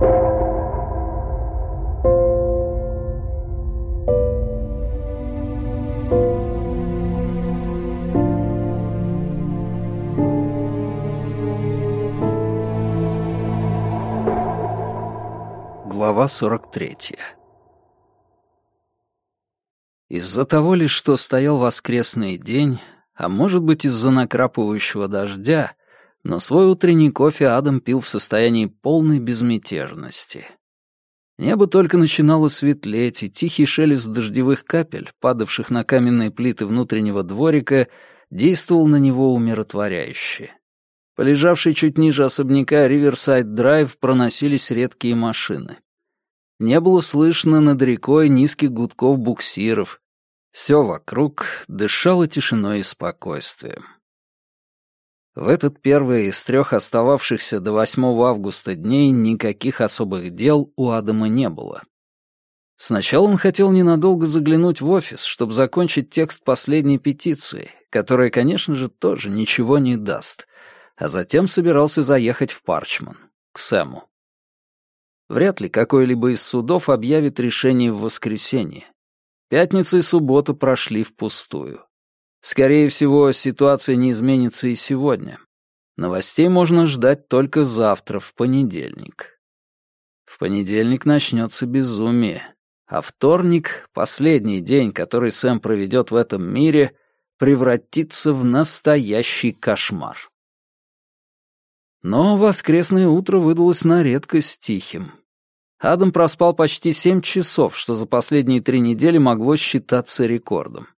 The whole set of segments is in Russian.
Глава 43 Из-за того лишь, что стоял воскресный день, а может быть из-за накрапывающего дождя, но свой утренний кофе Адам пил в состоянии полной безмятежности. Небо только начинало светлеть, и тихий шелест дождевых капель, падавших на каменные плиты внутреннего дворика, действовал на него умиротворяюще. Полежавшей чуть ниже особняка Риверсайд-Драйв проносились редкие машины. Не было слышно над рекой низких гудков буксиров. Все вокруг дышало тишиной и спокойствием. В этот первый из трех остававшихся до 8 августа дней никаких особых дел у Адама не было. Сначала он хотел ненадолго заглянуть в офис, чтобы закончить текст последней петиции, которая, конечно же, тоже ничего не даст, а затем собирался заехать в Парчман, к Сэму. Вряд ли какой-либо из судов объявит решение в воскресенье. Пятница и суббота прошли впустую. Скорее всего, ситуация не изменится и сегодня. Новостей можно ждать только завтра, в понедельник. В понедельник начнется безумие, а вторник, последний день, который Сэм проведет в этом мире, превратится в настоящий кошмар. Но воскресное утро выдалось на редкость тихим. Адам проспал почти семь часов, что за последние три недели могло считаться рекордом.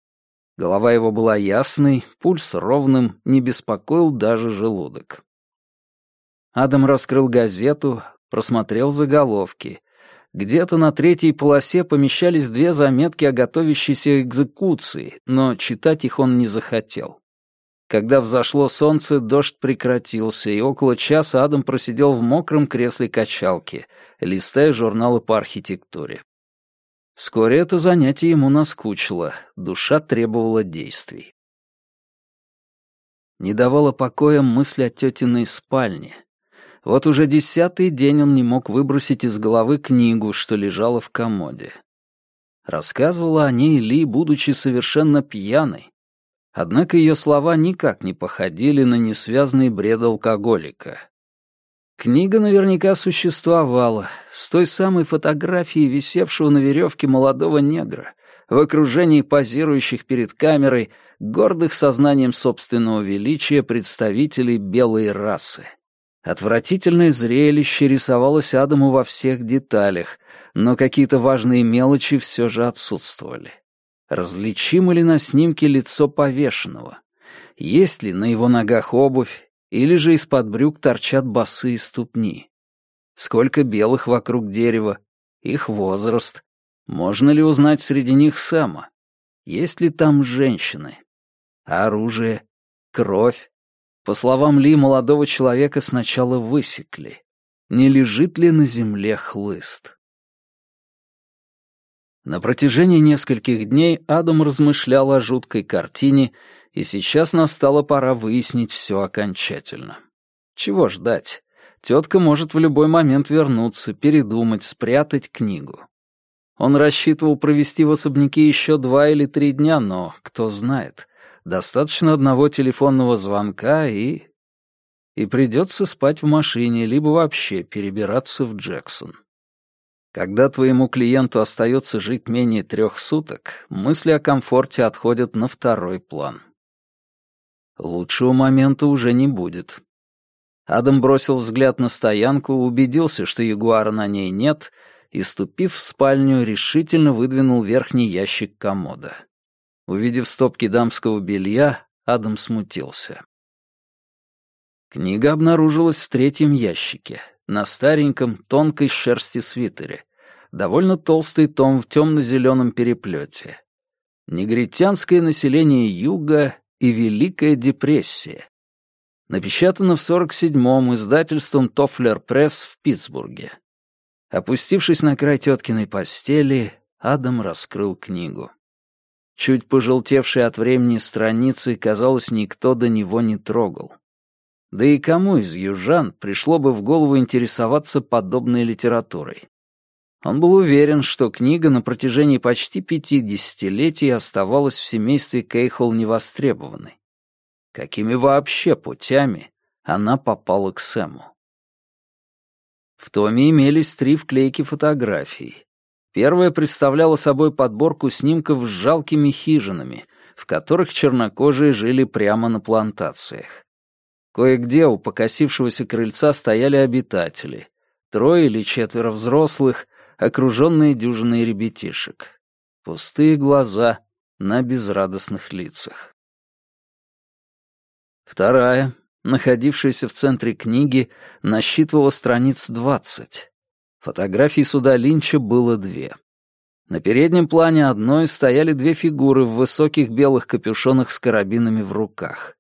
Голова его была ясной, пульс ровным, не беспокоил даже желудок. Адам раскрыл газету, просмотрел заголовки. Где-то на третьей полосе помещались две заметки о готовящейся экзекуции, но читать их он не захотел. Когда взошло солнце, дождь прекратился, и около часа Адам просидел в мокром кресле качалки, листая журналы по архитектуре. Вскоре это занятие ему наскучило, душа требовала действий. Не давала покоя мысль о тетиной спальне. Вот уже десятый день он не мог выбросить из головы книгу, что лежала в комоде. Рассказывала о ней Ли, будучи совершенно пьяной, Однако ее слова никак не походили на несвязный бред алкоголика. Книга наверняка существовала, с той самой фотографией висевшего на веревке молодого негра, в окружении позирующих перед камерой, гордых сознанием собственного величия представителей белой расы. Отвратительное зрелище рисовалось Адаму во всех деталях, но какие-то важные мелочи все же отсутствовали. Различимо ли на снимке лицо повешенного? Есть ли на его ногах обувь, или же из-под брюк торчат босые ступни? Сколько белых вокруг дерева? Их возраст? Можно ли узнать среди них Сэма? Есть ли там женщины? Оружие? Кровь? По словам Ли, молодого человека сначала высекли. Не лежит ли на земле хлыст? На протяжении нескольких дней Адам размышлял о жуткой картине, и сейчас настала пора выяснить все окончательно. Чего ждать? Тетка может в любой момент вернуться, передумать, спрятать книгу. Он рассчитывал провести в особняке еще два или три дня, но, кто знает, достаточно одного телефонного звонка и... И придется спать в машине, либо вообще перебираться в Джексон. Когда твоему клиенту остается жить менее трех суток, мысли о комфорте отходят на второй план. Лучшего момента уже не будет. Адам бросил взгляд на стоянку, убедился, что ягуара на ней нет, и, ступив в спальню, решительно выдвинул верхний ящик комода. Увидев стопки дамского белья, Адам смутился. Книга обнаружилась в третьем ящике, на стареньком, тонкой шерсти свитере. Довольно толстый том в темно-зеленом переплете. Негритянское население Юга и Великая депрессия. Напечатано в 47-м издательством Тофлер Пресс в Питтсбурге. Опустившись на край теткиной постели, Адам раскрыл книгу. Чуть пожелтевшие от времени страницы, казалось, никто до него не трогал. Да и кому из южан пришло бы в голову интересоваться подобной литературой? Он был уверен, что книга на протяжении почти пяти десятилетий оставалась в семействе Кейхол невостребованной. Какими вообще путями она попала к Сэму? В томе имелись три вклейки фотографий. Первая представляла собой подборку снимков с жалкими хижинами, в которых чернокожие жили прямо на плантациях. Кое-где у покосившегося крыльца стояли обитатели. Трое или четверо взрослых, окруженные дюжиной ребятишек. Пустые глаза на безрадостных лицах. Вторая, находившаяся в центре книги, насчитывала страниц двадцать. Фотографий суда Линча было две. На переднем плане одной стояли две фигуры в высоких белых капюшонах с карабинами в руках.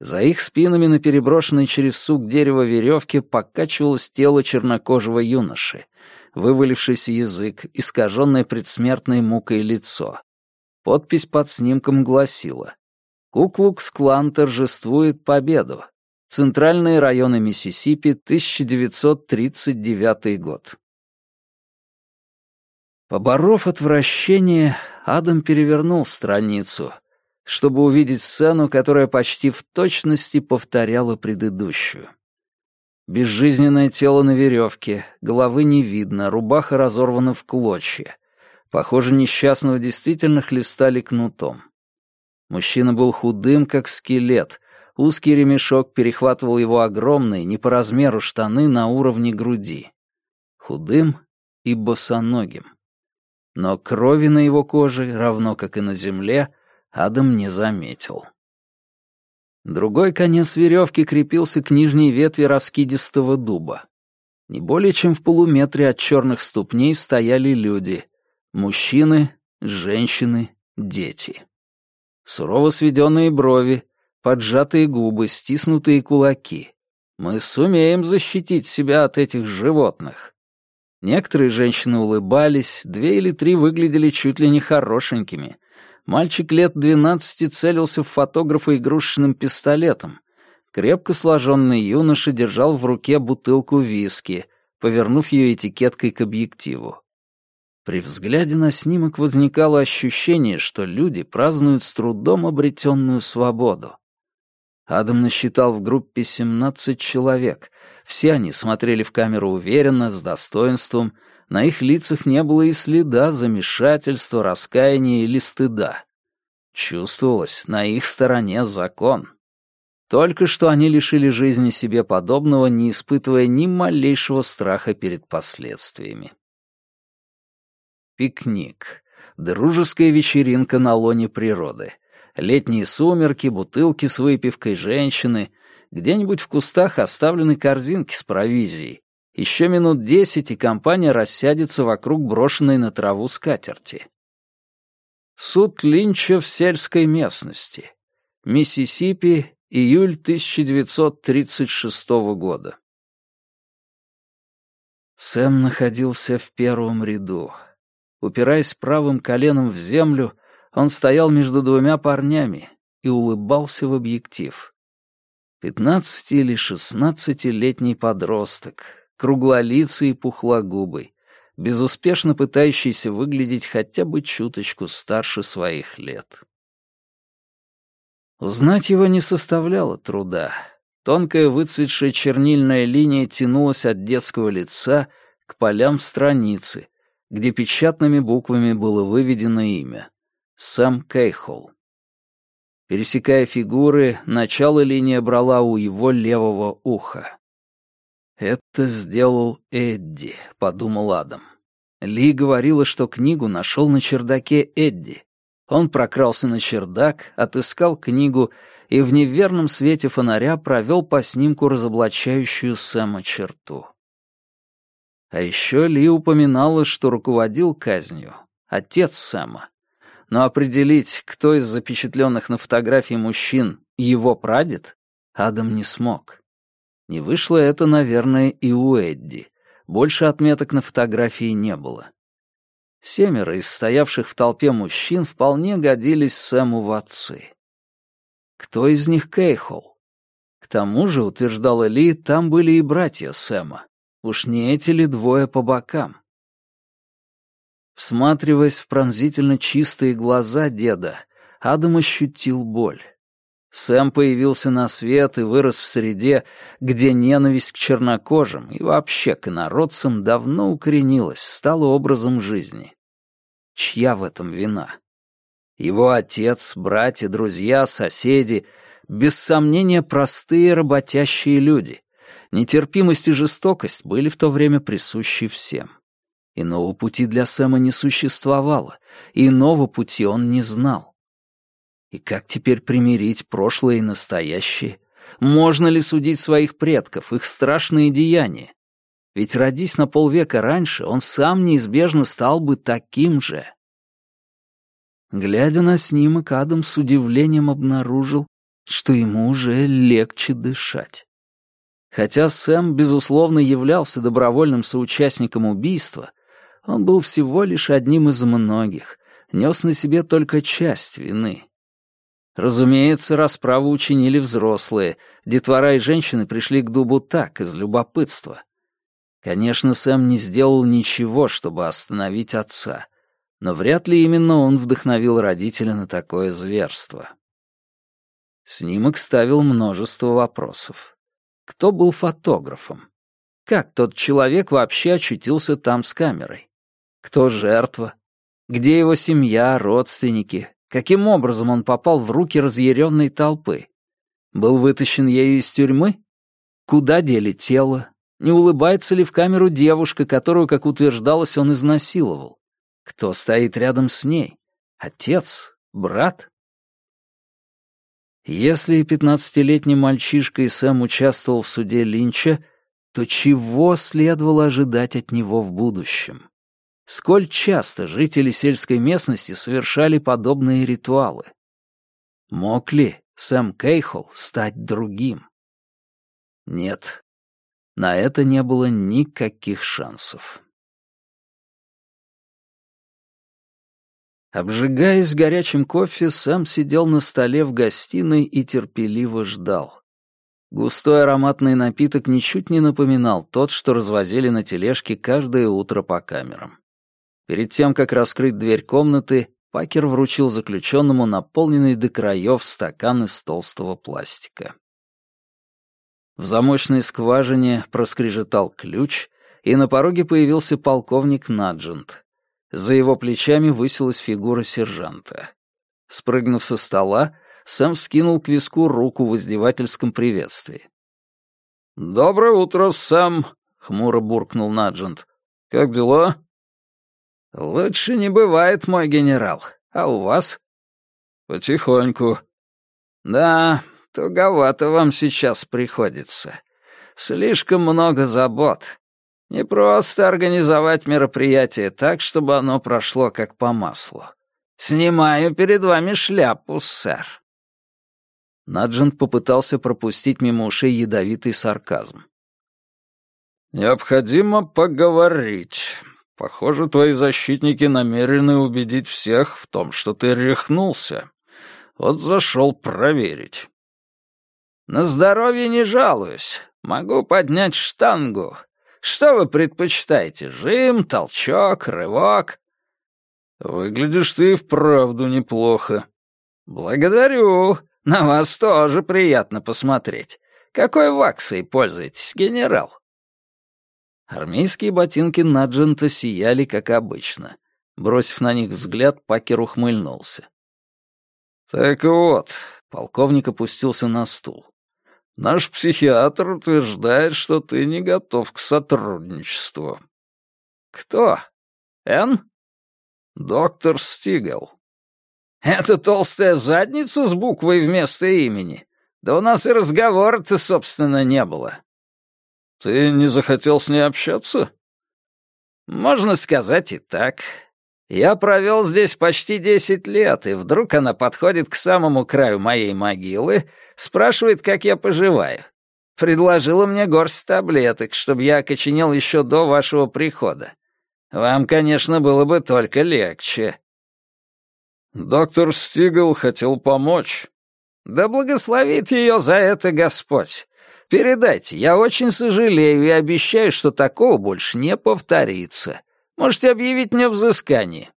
За их спинами на переброшенной через сук дерева веревке покачивалось тело чернокожего юноши — вывалившийся язык, искаженное предсмертной мукой лицо. Подпись под снимком гласила «Куклукс-клан торжествует победу. Центральные районы Миссисипи, 1939 год». Поборов отвращение, Адам перевернул страницу, чтобы увидеть сцену, которая почти в точности повторяла предыдущую. Безжизненное тело на веревке, головы не видно, рубаха разорвана в клочья. Похоже, несчастного действительно хлестали кнутом. Мужчина был худым, как скелет. Узкий ремешок перехватывал его огромные, не по размеру штаны на уровне груди. Худым и босоногим. Но крови на его коже, равно как и на земле, Адам не заметил. Другой конец веревки крепился к нижней ветви раскидистого дуба. Не более чем в полуметре от черных ступней стояли люди. Мужчины, женщины, дети. Сурово сведенные брови, поджатые губы, стиснутые кулаки. Мы сумеем защитить себя от этих животных. Некоторые женщины улыбались, две или три выглядели чуть ли не хорошенькими — Мальчик лет двенадцати целился в фотографа игрушечным пистолетом. Крепко сложенный юноша держал в руке бутылку виски, повернув ее этикеткой к объективу. При взгляде на снимок возникало ощущение, что люди празднуют с трудом обретенную свободу. Адам насчитал в группе 17 человек. Все они смотрели в камеру уверенно, с достоинством, на их лицах не было и следа замешательства, раскаяния или стыда. Чувствовалось, на их стороне закон. Только что они лишили жизни себе подобного, не испытывая ни малейшего страха перед последствиями. Пикник. Дружеская вечеринка на лоне природы. Летние сумерки, бутылки с выпивкой, женщины. Где-нибудь в кустах оставлены корзинки с провизией. Еще минут десять, и компания рассядется вокруг брошенной на траву скатерти. Суд Линча в сельской местности. Миссисипи, июль 1936 года. Сэм находился в первом ряду. Упираясь правым коленом в землю, он стоял между двумя парнями и улыбался в объектив. Пятнадцати или шестнадцатилетний подросток, круглолицый и пухлогубый, безуспешно пытающийся выглядеть хотя бы чуточку старше своих лет. Узнать его не составляло труда. Тонкая выцветшая чернильная линия тянулась от детского лица к полям страницы, где печатными буквами было выведено имя — Сэм Кейхол. Пересекая фигуры, начало линия брала у его левого уха. «Это сделал Эдди», — подумал Адам. Ли говорила, что книгу нашел на чердаке Эдди. Он прокрался на чердак, отыскал книгу и в неверном свете фонаря провел по снимку разоблачающую Сэма черту. А еще Ли упоминала, что руководил казнью отец Сэма. Но определить, кто из запечатленных на фотографии мужчин его прадед, Адам не смог. Не вышло это, наверное, и у Эдди. Больше отметок на фотографии не было. Семеро из стоявших в толпе мужчин вполне годились Сэму в отцы. Кто из них Кейхол? К тому же, утверждала Ли, там были и братья Сэма. Уж не эти ли двое по бокам? Всматриваясь в пронзительно чистые глаза деда, Адам ощутил боль. Сэм появился на свет и вырос в среде, где ненависть к чернокожим и вообще к инородцам давно укоренилась, стала образом жизни. Чья в этом вина? Его отец, братья, друзья, соседи — без сомнения простые работящие люди. Нетерпимость и жестокость были в то время присущи всем. Иного пути для Сэма не существовало, иного пути он не знал. И как теперь примирить прошлое и настоящее? Можно ли судить своих предков, их страшные деяния? Ведь родись на полвека раньше, он сам неизбежно стал бы таким же. Глядя на снимок, Адам с удивлением обнаружил, что ему уже легче дышать. Хотя Сэм, безусловно, являлся добровольным соучастником убийства, он был всего лишь одним из многих, нес на себе только часть вины. Разумеется, расправу учинили взрослые, детвора и женщины пришли к дубу так, из любопытства. Конечно, Сэм не сделал ничего, чтобы остановить отца, но вряд ли именно он вдохновил родителя на такое зверство. Снимок ставил множество вопросов. Кто был фотографом? Как тот человек вообще очутился там с камерой? Кто жертва? Где его семья, родственники, Каким образом он попал в руки разъяренной толпы? Был вытащен ею из тюрьмы? Куда дели тело? Не улыбается ли в камеру девушка, которую, как утверждалось, он изнасиловал? Кто стоит рядом с ней? Отец? Брат? Если пятнадцатилетний мальчишка и Сэм участвовал в суде Линча, то чего следовало ожидать от него в будущем? Сколь часто жители сельской местности совершали подобные ритуалы? Мог ли Сэм Кейхол стать другим? Нет, на это не было никаких шансов. Обжигаясь горячим кофе, Сэм сидел на столе в гостиной и терпеливо ждал. Густой ароматный напиток ничуть не напоминал тот, что развозили на тележке каждое утро по камерам. Перед тем, как раскрыть дверь комнаты, Пакер вручил заключенному наполненный до краев стакан из толстого пластика. В замочной скважине проскрежетал ключ, и на пороге появился полковник Наджент. За его плечами высилась фигура сержанта. Спрыгнув со стола, Сэм вскинул к виску руку в издевательском приветствии. «Доброе утро, Сэм!» — хмуро буркнул Наджент. «Как дела?» «Лучше не бывает, мой генерал. А у вас?» «Потихоньку». «Да, туговато вам сейчас приходится. Слишком много забот. Не просто организовать мероприятие так, чтобы оно прошло как по маслу. Снимаю перед вами шляпу, сэр». Наджент попытался пропустить мимо ушей ядовитый сарказм. «Необходимо поговорить. Похоже, твои защитники намерены убедить всех в том, что ты рехнулся. Вот зашел проверить. На здоровье не жалуюсь. Могу поднять штангу. Что вы предпочитаете, жим, толчок, рывок? Выглядишь ты вправду неплохо. Благодарю. На вас тоже приятно посмотреть. Какой ваксой пользуетесь, генерал? Армейские ботинки Наджента сияли, как обычно. Бросив на них взгляд, Пакер ухмыльнулся. «Так вот», — полковник опустился на стул. «Наш психиатр утверждает, что ты не готов к сотрудничеству». «Кто? Н?» «Доктор Стигел». «Это толстая задница с буквой вместо имени? Да у нас и разговора-то, собственно, не было». «Ты не захотел с ней общаться?» «Можно сказать и так. Я провел здесь почти десять лет, и вдруг она подходит к самому краю моей могилы, спрашивает, как я поживаю. Предложила мне горсть таблеток, чтобы я окоченел еще до вашего прихода. Вам, конечно, было бы только легче». «Доктор Стигл хотел помочь. Да благословит ее за это Господь. Передайте, я очень сожалею и обещаю, что такого больше не повторится. Можете объявить мне взыскание».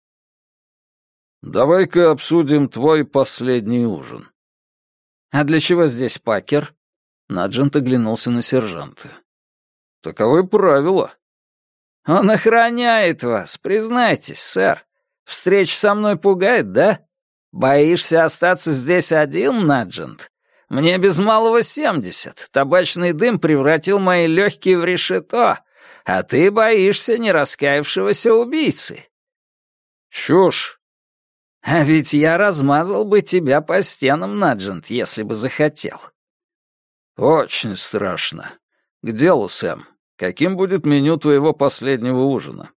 «Давай-ка обсудим твой последний ужин». «А для чего здесь Пакер?» Наджент оглянулся на сержанта. «Таковы правила». «Он охраняет вас, признайтесь, сэр. Встреча со мной пугает, да? Боишься остаться здесь один, Наджент? Мне без малого семьдесят. Табачный дым превратил мои легкие в решето, а ты боишься не раскаявшегося убийцы». «Чушь!» «А ведь я размазал бы тебя по стенам, Наджент, если бы захотел». «Очень страшно. К делу, Сэм. Каким будет меню твоего последнего ужина?»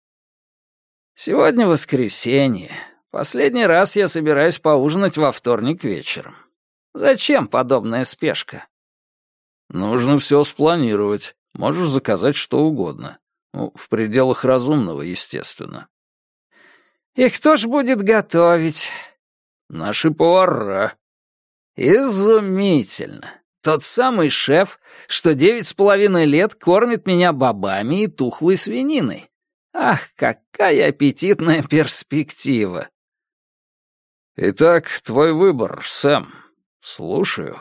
«Сегодня воскресенье. Последний раз я собираюсь поужинать во вторник вечером. Зачем подобная спешка?» «Нужно все спланировать. Можешь заказать что угодно. Ну, в пределах разумного, естественно». «И кто ж будет готовить?» «Наши повара». «Изумительно. Тот самый шеф, что девять с половиной лет кормит меня бобами и тухлой свининой. Ах, какая аппетитная перспектива!» «Итак, твой выбор, Сэм. Слушаю».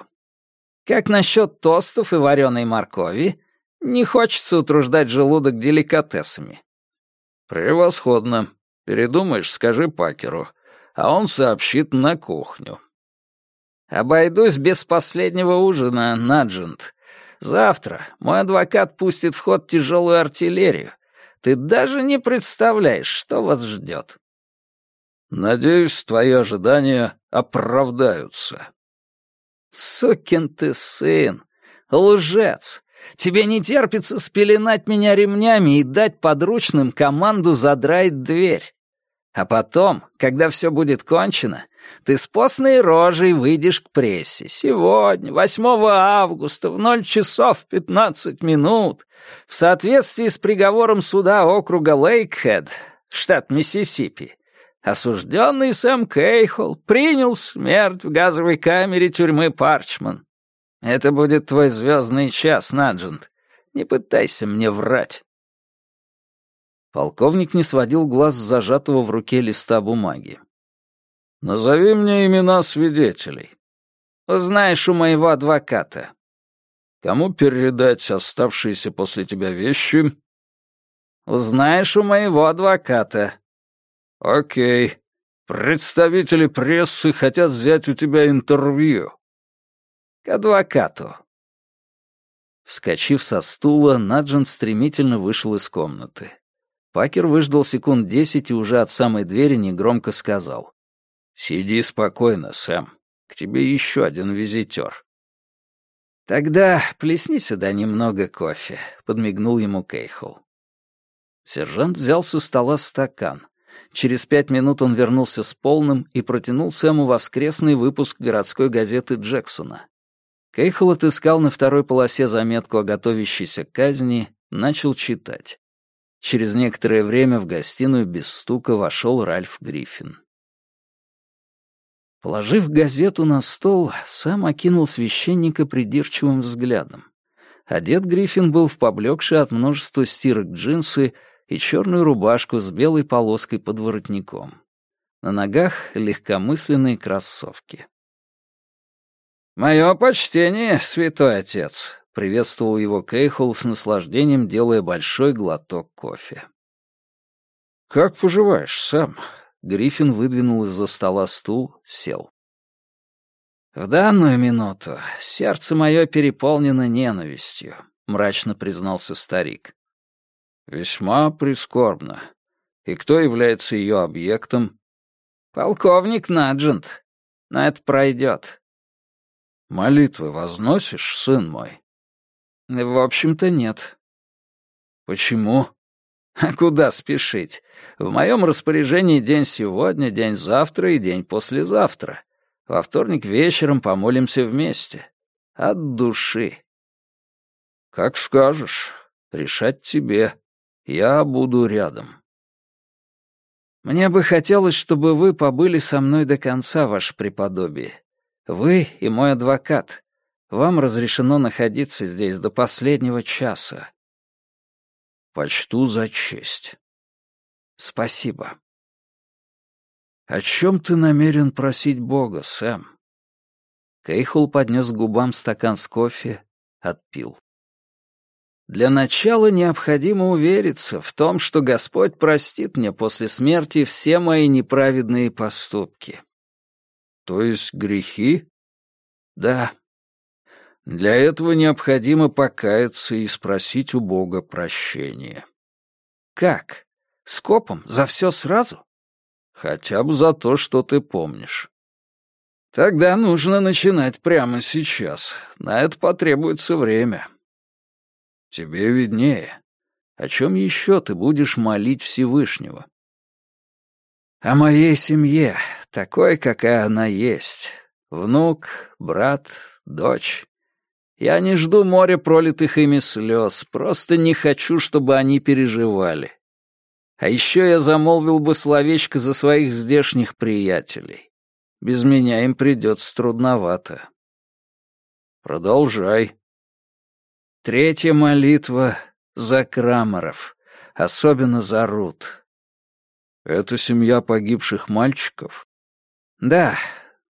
«Как насчет тостов и вареной моркови? Не хочется утруждать желудок деликатесами». «Превосходно. Передумаешь, скажи Пакеру, а он сообщит на кухню». «Обойдусь без последнего ужина, Наджент. Завтра мой адвокат пустит в ход тяжелую артиллерию. Ты даже не представляешь, что вас ждет». «Надеюсь, твои ожидания оправдаются». «Сукин ты сын! Лжец! Тебе не терпится спеленать меня ремнями и дать подручным команду задрать дверь. А потом, когда все будет кончено, ты с постной рожей выйдешь к прессе. Сегодня, 8 августа, в 0 часов 15 минут, в соответствии с приговором суда округа Лейкхед, штат Миссисипи, Осужденный Сэм Кейхол принял смерть в газовой камере тюрьмы Парчман. Это будет твой звездный час, Наджент. Не пытайся мне врать. Полковник не сводил глаз с зажатого в руке листа бумаги. «Назови мне имена свидетелей». «Узнаешь у моего адвоката». «Кому передать оставшиеся после тебя вещи?» «Узнаешь у моего адвоката». «Окей. Представители прессы хотят взять у тебя интервью». «К адвокату». Вскочив со стула, Наджин стремительно вышел из комнаты. Пакер выждал секунд десять и уже от самой двери негромко сказал. «Сиди спокойно, Сэм. К тебе еще один визитер». «Тогда плесни сюда немного кофе», — подмигнул ему Кейхол. Сержант взял со стола стакан. Через пять минут он вернулся с полным и протянул Сэму воскресный выпуск городской газеты Джексона. Кейхол отыскал на второй полосе заметку о готовящейся казни, начал читать. Через некоторое время в гостиную без стука вошел Ральф Гриффин. Положив газету на стол, сам окинул священника придирчивым взглядом. Одет Гриффин был в поблекшие от множества стирок джинсы и черную рубашку с белой полоской под воротником. На ногах легкомысленные кроссовки. «Мое почтение, святой отец», — приветствовал его Кейхол с наслаждением, делая большой глоток кофе. «Как поживаешь, Сэм?» Гриффин выдвинул из-за стола стул, сел. «В данную минуту сердце мое переполнено ненавистью», — мрачно признался старик. Весьма прискорбно. И кто является ее объектом? Полковник Наджент. Но это пройдет. Молитвы возносишь, сын мой? В общем-то, нет. Почему? А куда спешить? В моем распоряжении день сегодня, день завтра и день послезавтра. Во вторник вечером помолимся вместе. От души. Как скажешь. Решать тебе. Я буду рядом. Мне бы хотелось, чтобы вы побыли со мной до конца, ваше преподобие. Вы и мой адвокат. Вам разрешено находиться здесь до последнего часа. Почту за честь. Спасибо. О чем ты намерен просить Бога, Сэм? Кейхул поднес к губам стакан с кофе, отпил. Для начала необходимо увериться в том, что Господь простит мне после смерти все мои неправедные поступки. То есть грехи? Да. Для этого необходимо покаяться и спросить у Бога прощения. Как? Скопом? За все сразу? Хотя бы за то, что ты помнишь. Тогда нужно начинать прямо сейчас. На это потребуется время. Тебе виднее. О чем еще ты будешь молить Всевышнего? О моей семье, такой, какая она есть. Внук, брат, дочь. Я не жду моря пролитых ими слез, просто не хочу, чтобы они переживали. А еще я замолвил бы словечко за своих здешних приятелей. Без меня им придется трудновато. Продолжай. Третья молитва за Крамеров, особенно за Рут. Это семья погибших мальчиков? Да,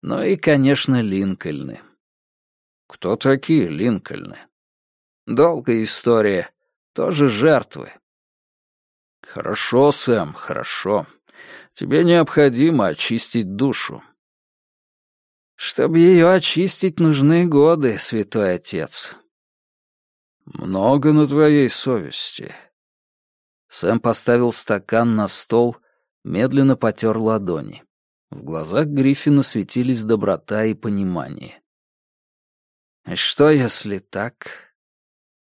ну и, конечно, Линкольны. Кто такие Линкольны? Долгая история. Тоже жертвы. Хорошо, Сэм, хорошо. Тебе необходимо очистить душу. Чтобы ее очистить, нужны годы, святой отец. «Много на твоей совести». Сэм поставил стакан на стол, медленно потер ладони. В глазах Гриффина светились доброта и понимание. «Что, если так?»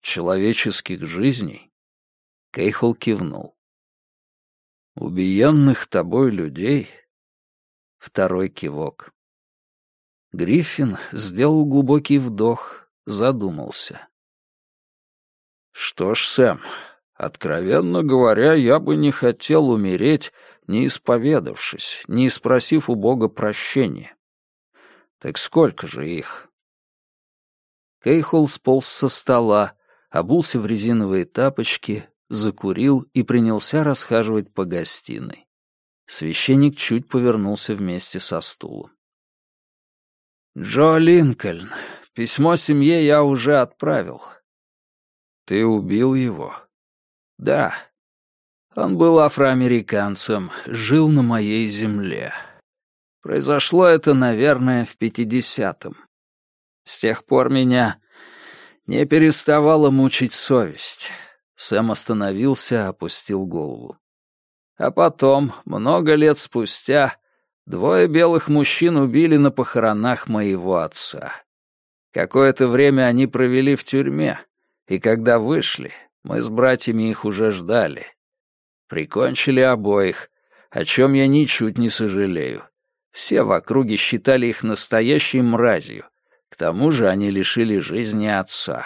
«Человеческих жизней?» Кейхол кивнул. «Убиенных тобой людей?» Второй кивок. Гриффин сделал глубокий вдох, задумался. Что ж, Сэм, откровенно говоря, я бы не хотел умереть, не исповедавшись, не спросив у Бога прощения. Так сколько же их? Кейхол сполз со стола, обулся в резиновые тапочки, закурил и принялся расхаживать по гостиной. Священник чуть повернулся вместе со стулом. «Джо Линкольн, письмо семье я уже отправил. Ты убил его? Да. Он был афроамериканцем, жил на моей земле. Произошло это, наверное, в пятидесятом. С тех пор меня не переставала мучить совесть. Сэм остановился, опустил голову. А потом, много лет спустя, двое белых мужчин убили на похоронах моего отца. Какое-то время они провели в тюрьме, и когда вышли, мы с братьями их уже ждали. Прикончили обоих, о чем я ничуть не сожалею. Все в округе считали их настоящей мразью. К тому же они лишили жизни отца.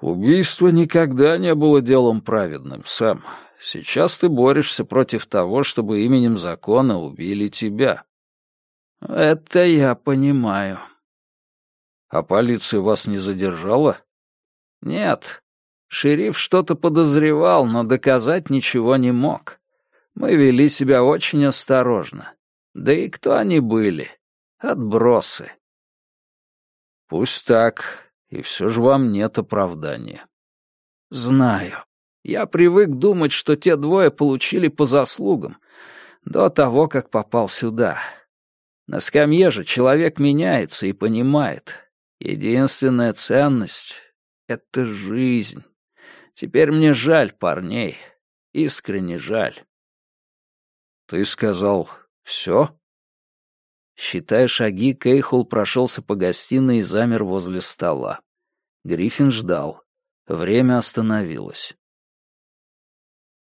Убийство никогда не было делом праведным, Сэм. Сейчас ты борешься против того, чтобы именем закона убили тебя. Это я понимаю. А полиция вас не задержала? Нет. Шериф что-то подозревал, но доказать ничего не мог. Мы вели себя очень осторожно. Да и кто они были? Отбросы. Пусть так, и все же вам нет оправдания. Знаю. Я привык думать, что те двое получили по заслугам, до того, как попал сюда. На скамье же человек меняется и понимает, Единственная ценность — это жизнь. Теперь мне жаль парней. Искренне жаль. Ты сказал «все»? Считая шаги, Кейхол прошелся по гостиной и замер возле стола. Гриффин ждал. Время остановилось.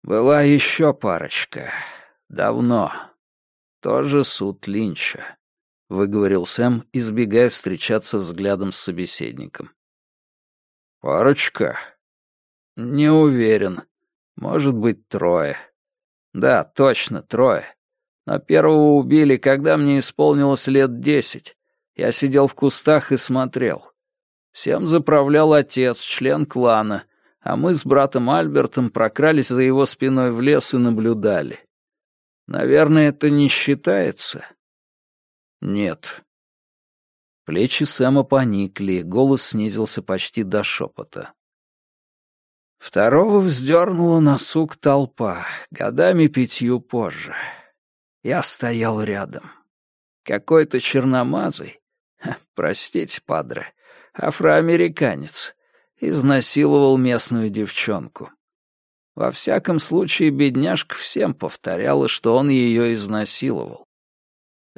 Была еще парочка. Давно. Тоже суд Линча. — выговорил Сэм, избегая встречаться взглядом с собеседником. «Парочка?» «Не уверен. Может быть, трое. Да, точно, трое. Но первого убили, когда мне исполнилось лет десять. Я сидел в кустах и смотрел. Всем заправлял отец, член клана, а мы с братом Альбертом прокрались за его спиной в лес и наблюдали. Наверное, это не считается? Нет. Плечи Сэма поникли, голос снизился почти до шепота. Второго вздернула на сук толпа, годами пятью позже. Я стоял рядом. Какой-то черномазый, простите, падре, афроамериканец, изнасиловал местную девчонку. Во всяком случае, бедняжка всем повторяла, что он ее изнасиловал.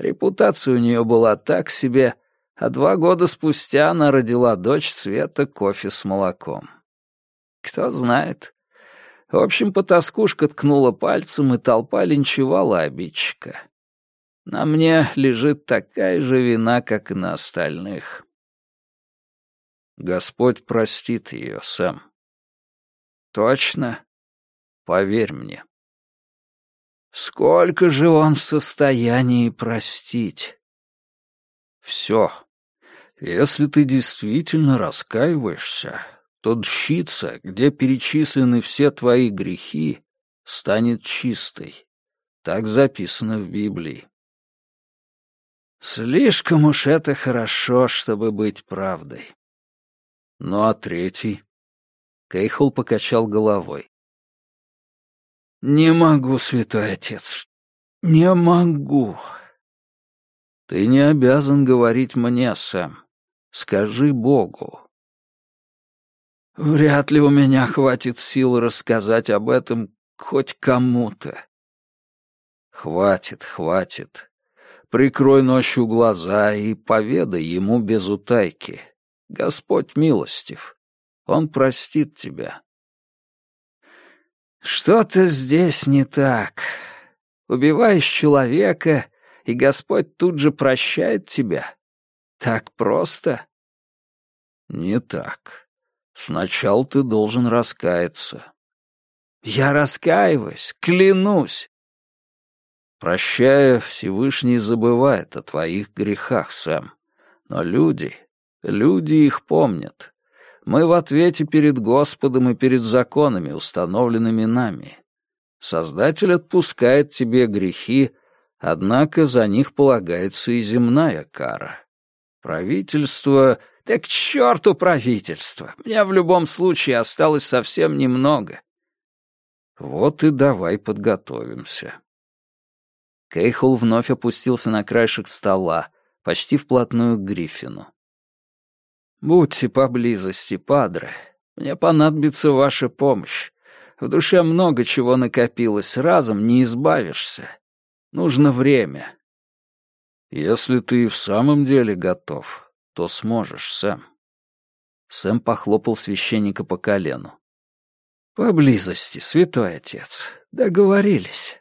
Репутация у нее была так себе, а два года спустя она родила дочь цвета кофе с молоком. Кто знает. В общем, потаскушка ткнула пальцем, и толпа линчевала обидчика. На мне лежит такая же вина, как и на остальных. Господь простит ее, Сэм. Точно? Поверь мне. Сколько же он в состоянии простить? Все. Если ты действительно раскаиваешься, то дщица, где перечислены все твои грехи, станет чистой. Так записано в Библии. Слишком уж это хорошо, чтобы быть правдой. Ну а третий? Кейхол покачал головой. «Не могу, святой отец, не могу». «Ты не обязан говорить мне, Сэм. Скажи Богу». «Вряд ли у меня хватит сил рассказать об этом хоть кому-то». «Хватит, хватит. Прикрой ночью глаза и поведай ему без утайки. Господь милостив. Он простит тебя». Что-то здесь не так. Убиваешь человека, и Господь тут же прощает тебя. Так просто? Не так. Сначала ты должен раскаяться. Я раскаиваюсь, клянусь. Прощая, Всевышний забывает о твоих грехах, Сэм. Но люди, люди их помнят. Мы в ответе перед Господом и перед законами, установленными нами. Создатель отпускает тебе грехи, однако за них полагается и земная кара. Правительство... Да к черту правительство! Мне в любом случае осталось совсем немного. Вот и давай подготовимся. Кейхол вновь опустился на краешек стола, почти вплотную к Гриффину. «Будьте поблизости, падре. Мне понадобится ваша помощь. В душе много чего накопилось, разом не избавишься. Нужно время». «Если ты в самом деле готов, то сможешь, Сэм». Сэм похлопал священника по колену. «Поблизости, святой отец. Договорились».